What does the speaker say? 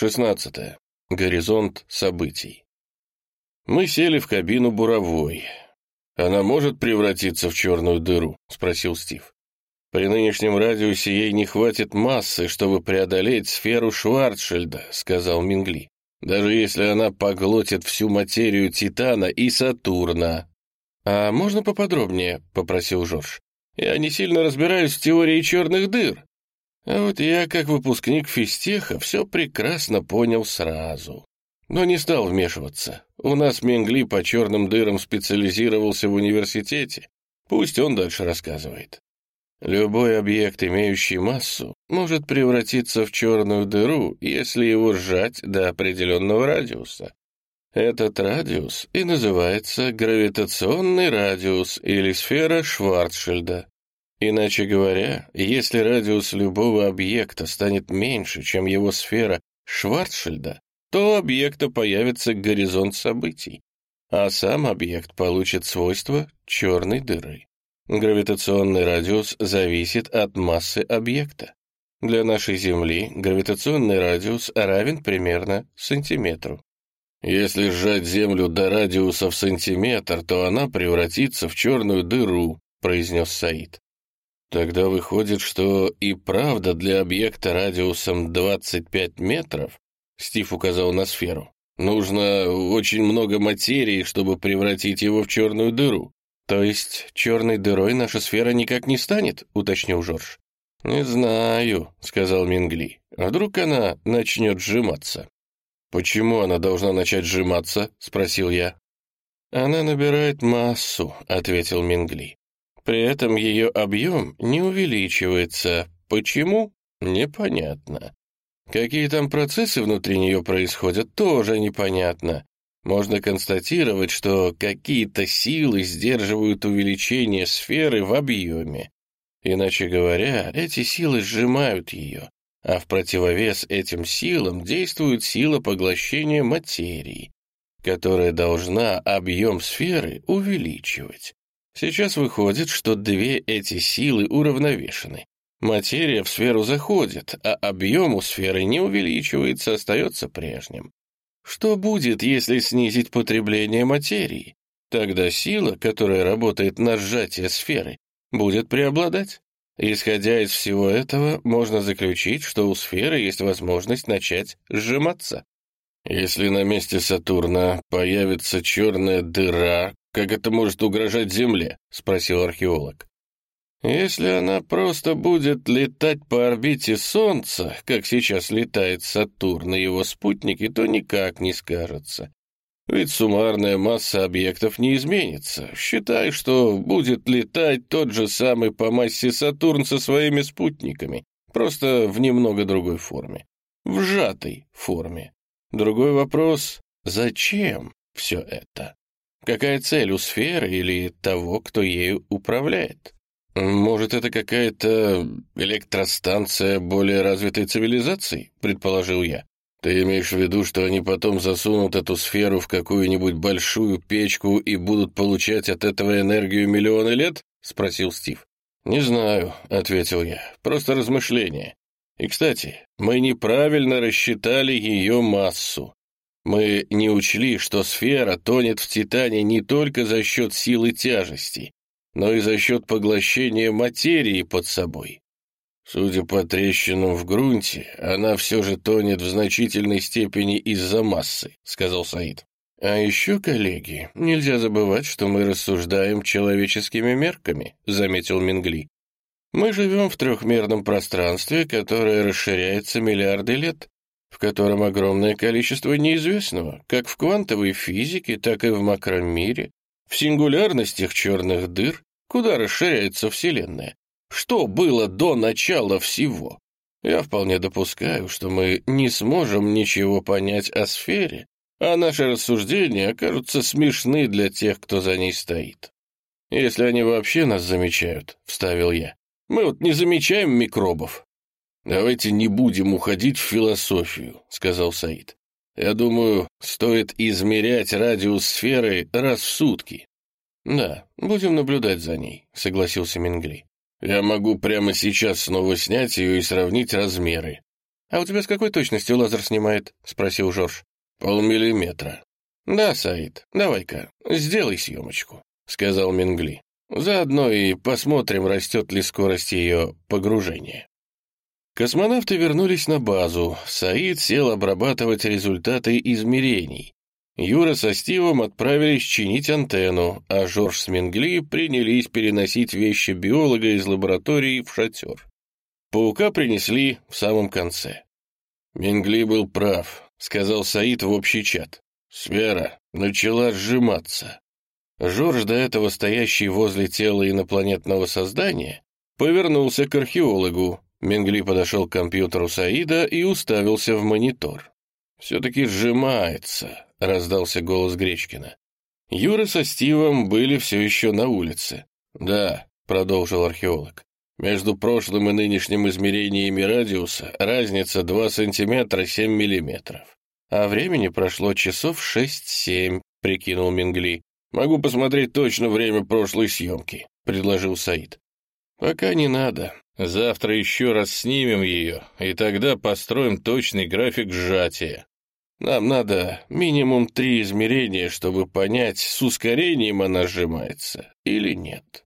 16. Горизонт событий. Мы сели в кабину буровой. «Она может превратиться в черную дыру?» — спросил Стив. «При нынешнем радиусе ей не хватит массы, чтобы преодолеть сферу Шварцшильда», — сказал Мингли. «Даже если она поглотит всю материю Титана и Сатурна». «А можно поподробнее?» — попросил Жорж. «Я не сильно разбираюсь в теории черных дыр». А вот я, как выпускник физтеха, все прекрасно понял сразу. Но не стал вмешиваться. У нас Менгли по черным дырам специализировался в университете. Пусть он дальше рассказывает. Любой объект, имеющий массу, может превратиться в черную дыру, если его сжать до определенного радиуса. Этот радиус и называется гравитационный радиус или сфера Шварцшильда. Иначе говоря, если радиус любого объекта станет меньше, чем его сфера Шварцшильда, то у объекта появится горизонт событий, а сам объект получит свойства черной дыры. Гравитационный радиус зависит от массы объекта. Для нашей Земли гравитационный радиус равен примерно сантиметру. Если сжать Землю до радиуса в сантиметр, то она превратится в черную дыру, произнес Саид. Тогда выходит, что и правда для объекта радиусом 25 метров, Стив указал на сферу, нужно очень много материи, чтобы превратить его в черную дыру. То есть черной дырой наша сфера никак не станет, уточнил Жорж. «Не знаю», — сказал Мингли. «А вдруг она начнет сжиматься?» «Почему она должна начать сжиматься?» — спросил я. «Она набирает массу», — ответил Мингли. При этом ее объем не увеличивается. Почему? Непонятно. Какие там процессы внутри нее происходят, тоже непонятно. Можно констатировать, что какие-то силы сдерживают увеличение сферы в объеме. Иначе говоря, эти силы сжимают ее, а в противовес этим силам действует сила поглощения материи, которая должна объем сферы увеличивать. Сейчас выходит, что две эти силы уравновешены. Материя в сферу заходит, а объем у сферы не увеличивается, остается прежним. Что будет, если снизить потребление материи? Тогда сила, которая работает на сжатие сферы, будет преобладать. Исходя из всего этого, можно заключить, что у сферы есть возможность начать сжиматься. Если на месте Сатурна появится черная дыра, как это может угрожать Земле?» — спросил археолог. «Если она просто будет летать по орбите Солнца, как сейчас летает Сатурн и его спутники, то никак не скажется. Ведь суммарная масса объектов не изменится. Считай, что будет летать тот же самый по массе Сатурн со своими спутниками, просто в немного другой форме. В сжатой форме. Другой вопрос — зачем все это? Какая цель у сферы или того, кто ею управляет? Может, это какая-то электростанция более развитой цивилизации, предположил я. Ты имеешь в виду, что они потом засунут эту сферу в какую-нибудь большую печку и будут получать от этого энергию миллионы лет? спросил Стив. Не знаю, ответил я. Просто размышление. И, кстати, мы неправильно рассчитали ее массу. Мы не учли, что сфера тонет в Титане не только за счет силы тяжести, но и за счет поглощения материи под собой. Судя по трещинам в грунте, она все же тонет в значительной степени из-за массы, сказал Саид. А еще, коллеги, нельзя забывать, что мы рассуждаем человеческими мерками, заметил Мингли. Мы живем в трехмерном пространстве, которое расширяется миллиарды лет в котором огромное количество неизвестного, как в квантовой физике, так и в макромире, в сингулярностях черных дыр, куда расширяется Вселенная. Что было до начала всего? Я вполне допускаю, что мы не сможем ничего понять о сфере, а наши рассуждения окажутся смешны для тех, кто за ней стоит. Если они вообще нас замечают, — вставил я. Мы вот не замечаем микробов, «Давайте не будем уходить в философию», — сказал Саид. «Я думаю, стоит измерять радиус сферы раз в сутки». «Да, будем наблюдать за ней», — согласился Мингли. «Я могу прямо сейчас снова снять ее и сравнить размеры». «А у тебя с какой точностью лазер снимает?» — спросил Жорж. «Полмиллиметра». «Да, Саид, давай-ка, сделай съемочку», — сказал Мингли. «Заодно и посмотрим, растет ли скорость ее погружения». Космонавты вернулись на базу. Саид сел обрабатывать результаты измерений. Юра со Стивом отправились чинить антенну, а Жорж с Мингли принялись переносить вещи биолога из лаборатории в шатер. Паука принесли в самом конце. «Мингли был прав», — сказал Саид в общий чат. «Сфера начала сжиматься». Жорж, до этого стоящий возле тела инопланетного создания, повернулся к археологу. Мингли подошел к компьютеру Саида и уставился в монитор. «Все-таки сжимается», — раздался голос Гречкина. Юра со Стивом были все еще на улице. «Да», — продолжил археолог, — «между прошлым и нынешним измерениями радиуса разница 2 сантиметра 7 миллиметров. А времени прошло часов 6-7», — прикинул Мингли. «Могу посмотреть точно время прошлой съемки», — предложил Саид. «Пока не надо. Завтра еще раз снимем ее, и тогда построим точный график сжатия. Нам надо минимум три измерения, чтобы понять, с ускорением она сжимается или нет».